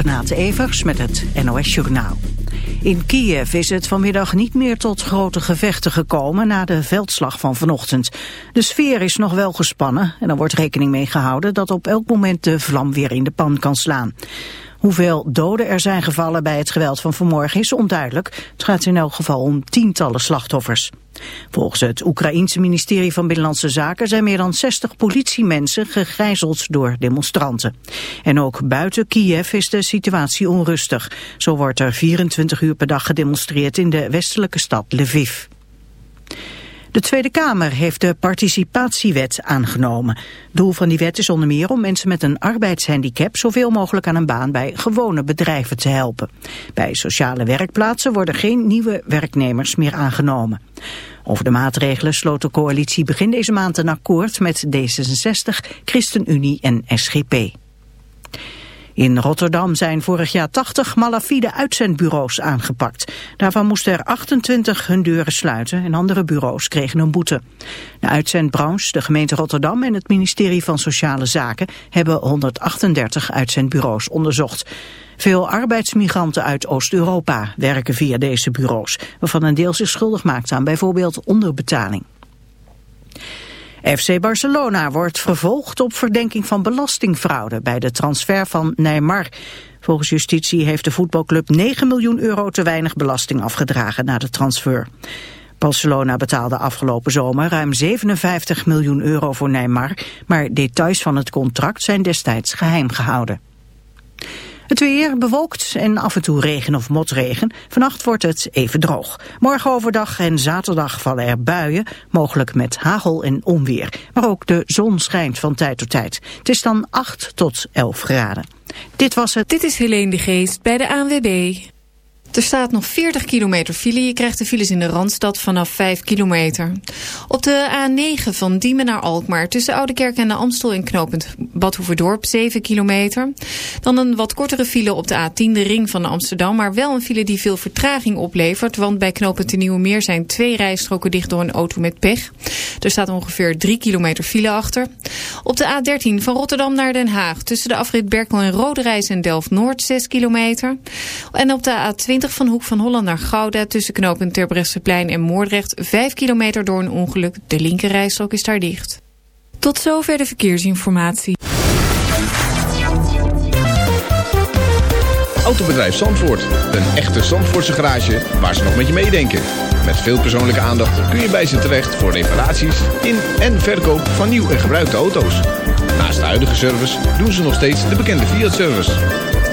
Renate Evers met het NOS Journaal. In Kiev is het vanmiddag niet meer tot grote gevechten gekomen na de veldslag van vanochtend. De sfeer is nog wel gespannen en er wordt rekening mee gehouden dat op elk moment de vlam weer in de pan kan slaan. Hoeveel doden er zijn gevallen bij het geweld van vanmorgen is onduidelijk. Het gaat in elk geval om tientallen slachtoffers. Volgens het Oekraïense ministerie van Binnenlandse Zaken zijn meer dan 60 politiemensen gegijzeld door demonstranten. En ook buiten Kiev is de situatie onrustig. Zo wordt er 24 uur per dag gedemonstreerd in de westelijke stad Lviv. De Tweede Kamer heeft de participatiewet aangenomen. Doel van die wet is onder meer om mensen met een arbeidshandicap zoveel mogelijk aan een baan bij gewone bedrijven te helpen. Bij sociale werkplaatsen worden geen nieuwe werknemers meer aangenomen. Over de maatregelen sloot de coalitie begin deze maand een akkoord met D66, ChristenUnie en SGP. In Rotterdam zijn vorig jaar 80 malafide uitzendbureaus aangepakt. Daarvan moesten er 28 hun deuren sluiten en andere bureaus kregen een boete. De uitzendbranche, de gemeente Rotterdam en het ministerie van Sociale Zaken hebben 138 uitzendbureaus onderzocht. Veel arbeidsmigranten uit Oost-Europa werken via deze bureaus, waarvan een deel zich schuldig maakt aan bijvoorbeeld onderbetaling. FC Barcelona wordt vervolgd op verdenking van belastingfraude bij de transfer van Neymar. Volgens justitie heeft de voetbalclub 9 miljoen euro te weinig belasting afgedragen na de transfer. Barcelona betaalde afgelopen zomer ruim 57 miljoen euro voor Neymar, maar details van het contract zijn destijds geheim gehouden. Het weer bewolkt en af en toe regen of motregen. Vannacht wordt het even droog. Morgen overdag en zaterdag vallen er buien, mogelijk met hagel en onweer. Maar ook de zon schijnt van tijd tot tijd. Het is dan 8 tot 11 graden. Dit was het. Dit is Helene de Geest bij de ANWB. Er staat nog 40 kilometer file. Je krijgt de files in de Randstad vanaf 5 kilometer. Op de A9 van Diemen naar Alkmaar... tussen Oudekerk en de Amstel in knooppunt Badhoevedorp 7 kilometer. Dan een wat kortere file op de A10, de ring van Amsterdam... maar wel een file die veel vertraging oplevert... want bij knooppunt de Nieuwe Meer zijn twee rijstroken dicht door een auto met pech. Er staat ongeveer 3 kilometer file achter. Op de A13 van Rotterdam naar Den Haag... tussen de afrit Berkel en Roderijs en Delft-Noord 6 kilometer. En op de A20 van Hoek van Holland naar Gouda... tussen knooppunt Terbrechtseplein en Moordrecht... 5 kilometer door een ongeluk. De linkerrijstrook is daar dicht. Tot zover de verkeersinformatie. Autobedrijf Zandvoort. Een echte Zandvoortse garage waar ze nog met je meedenken. Met veel persoonlijke aandacht kun je bij ze terecht... voor reparaties in en verkoop van nieuw en gebruikte auto's. Naast de huidige service doen ze nog steeds de bekende Fiat-service...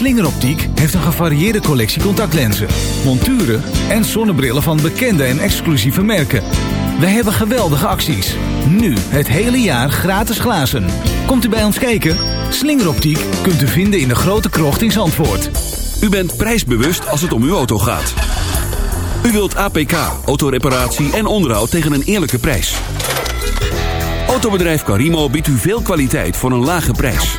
Slingeroptiek heeft een gevarieerde collectie contactlenzen, monturen en zonnebrillen van bekende en exclusieve merken. Wij hebben geweldige acties. Nu het hele jaar gratis glazen. Komt u bij ons kijken? Slingeroptiek kunt u vinden in de grote krocht in Zandvoort. U bent prijsbewust als het om uw auto gaat. U wilt APK, autoreparatie en onderhoud tegen een eerlijke prijs. Autobedrijf Carimo biedt u veel kwaliteit voor een lage prijs.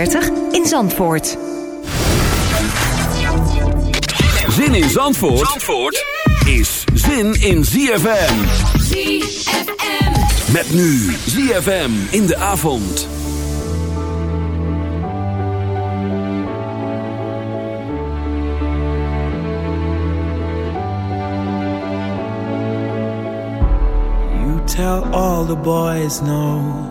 in Zandvoort. Zin in Zandvoort, Zandvoort is zin in ZFM. ZFM. Met nu ZFM in de avond. You tell all the boys no.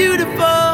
beautiful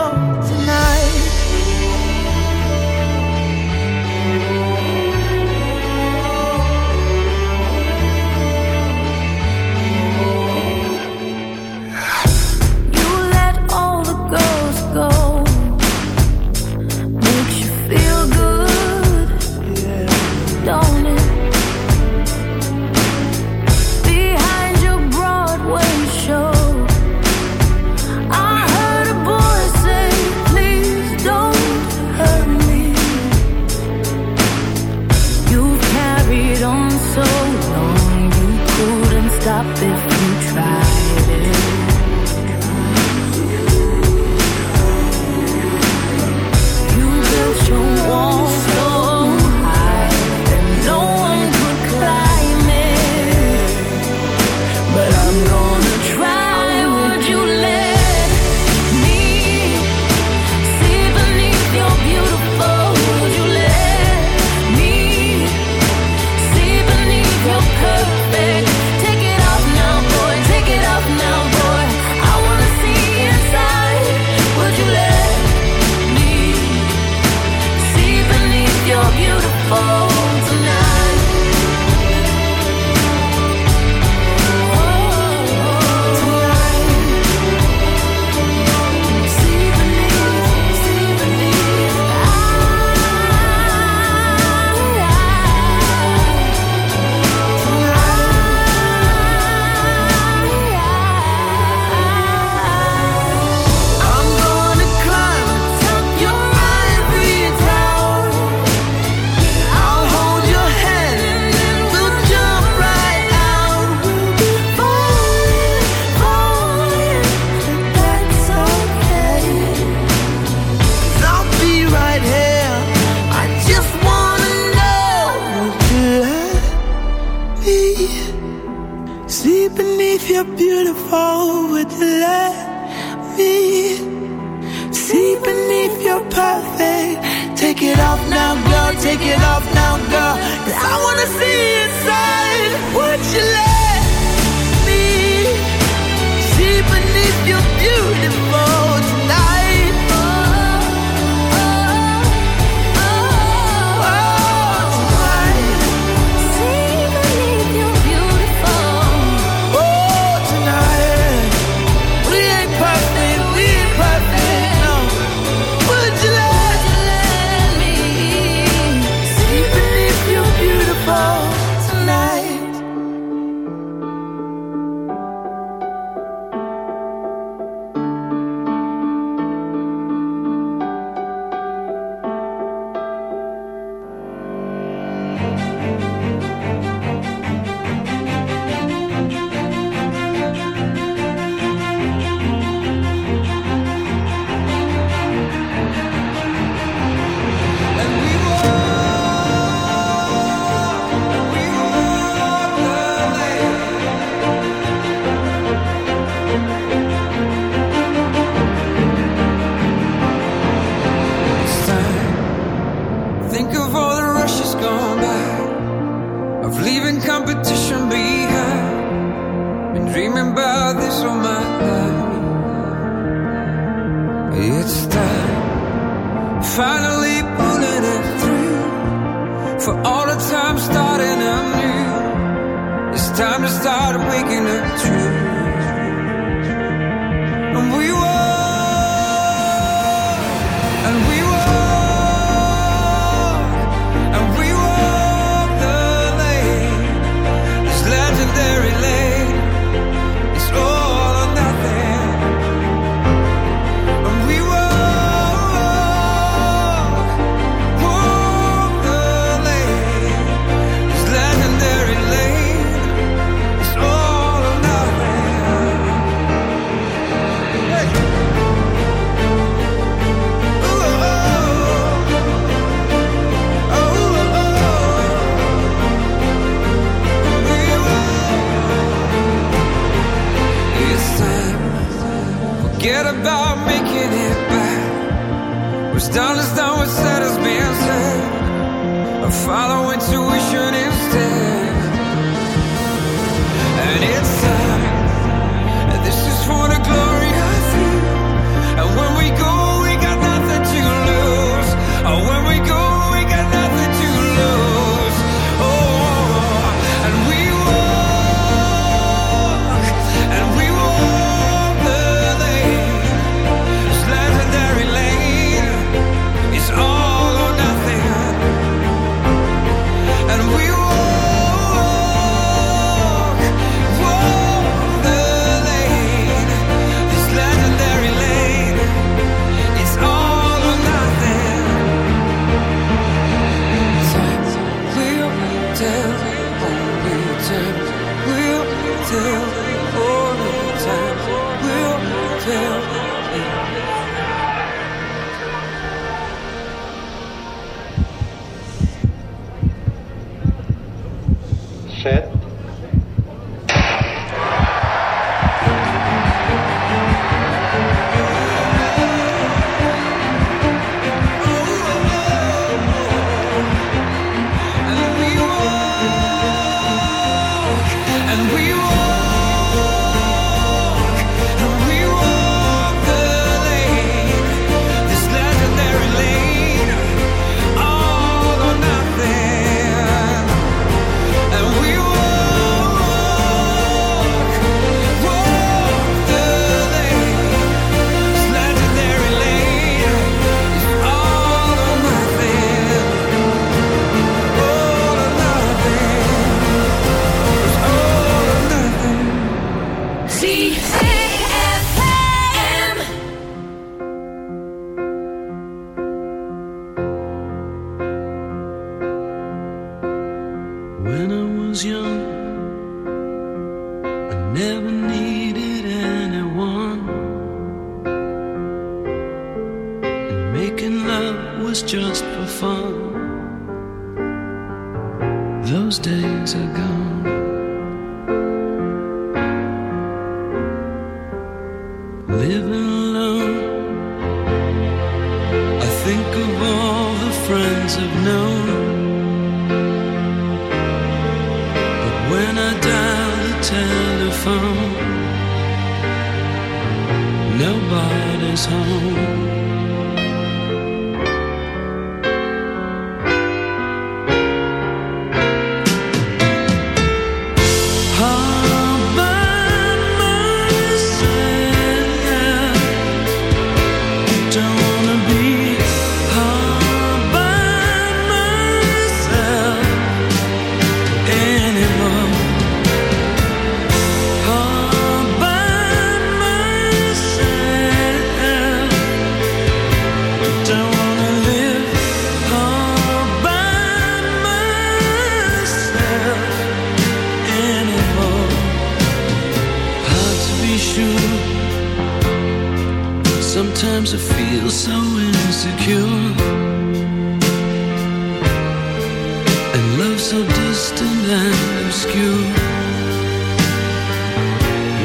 And love so distant and obscure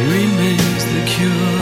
remains the cure.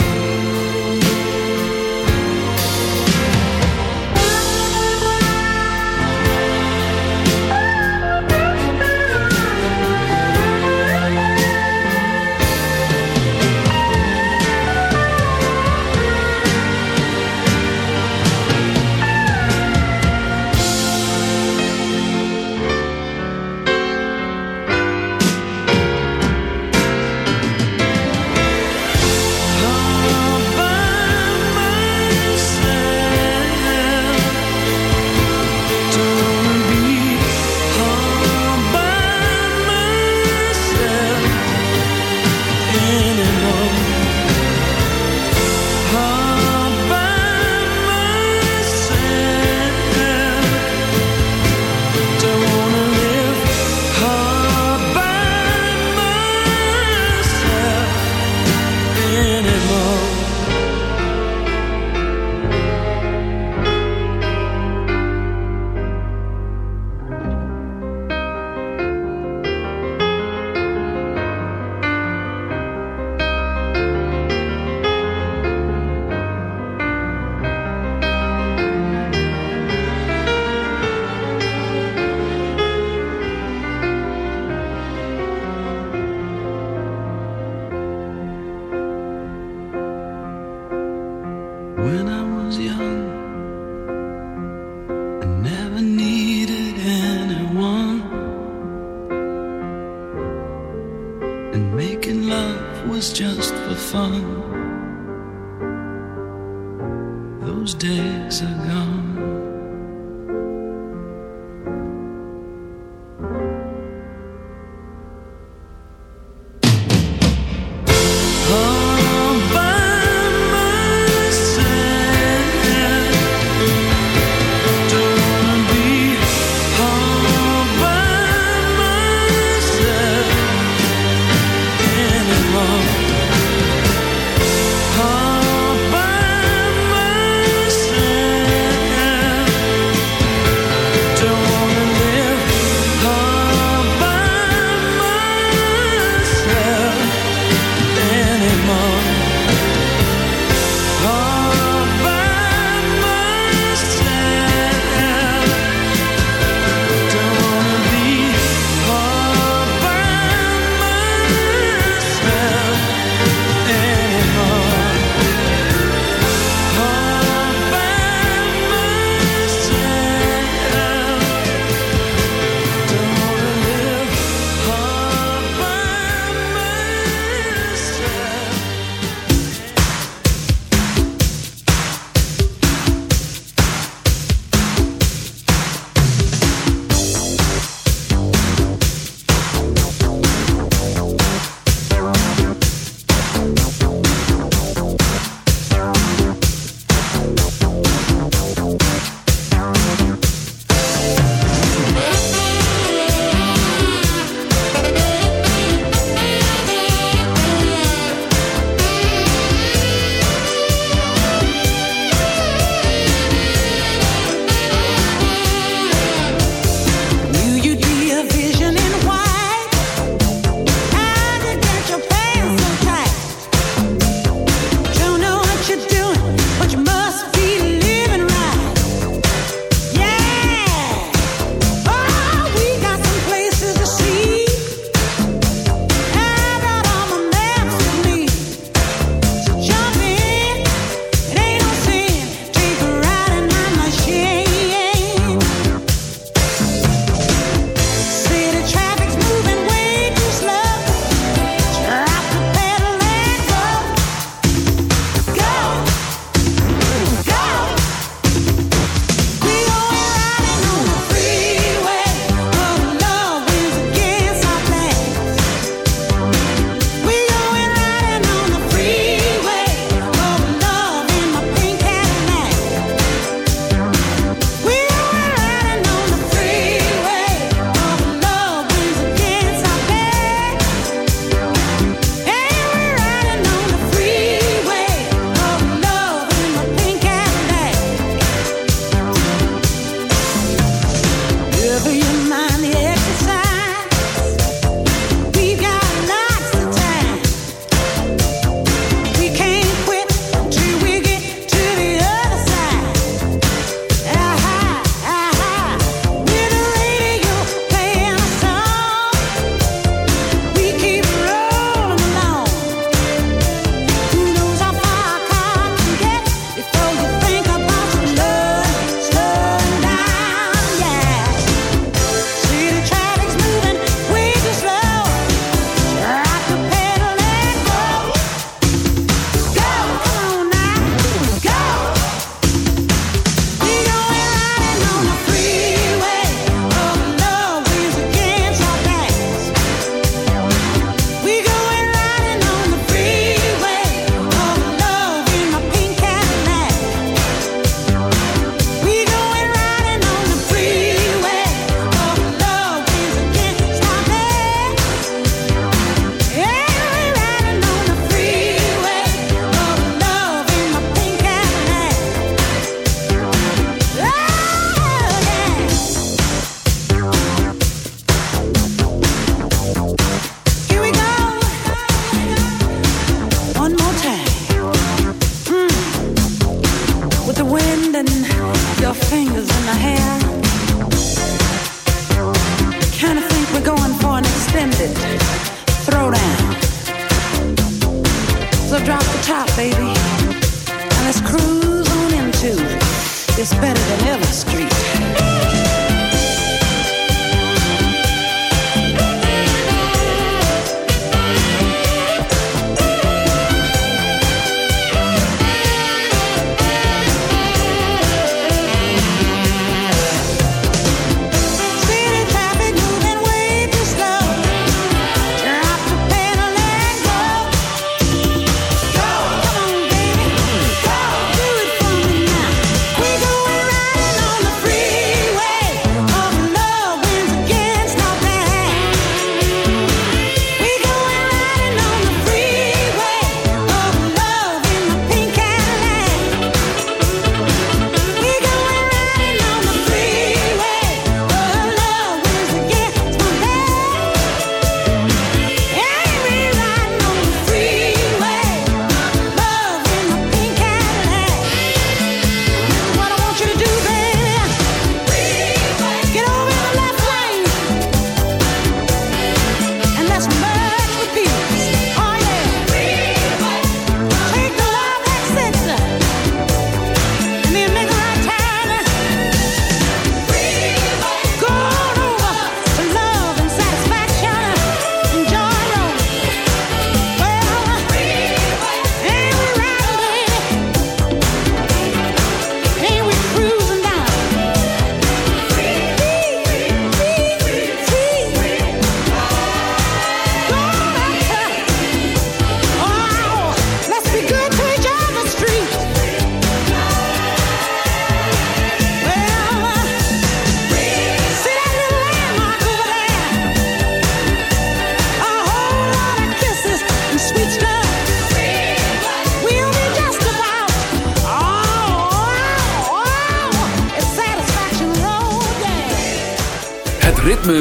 Days are gone.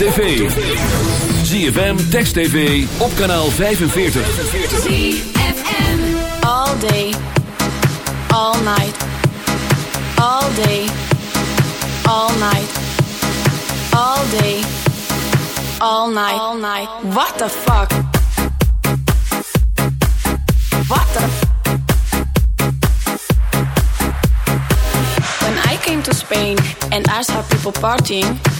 tv. ZFM, Text TV, op kanaal 45. ZFM. All day, all night. All day, all night. All day, all night. All night. What the fuck? What the When I came to Spain and I saw people partying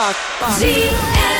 What the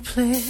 place.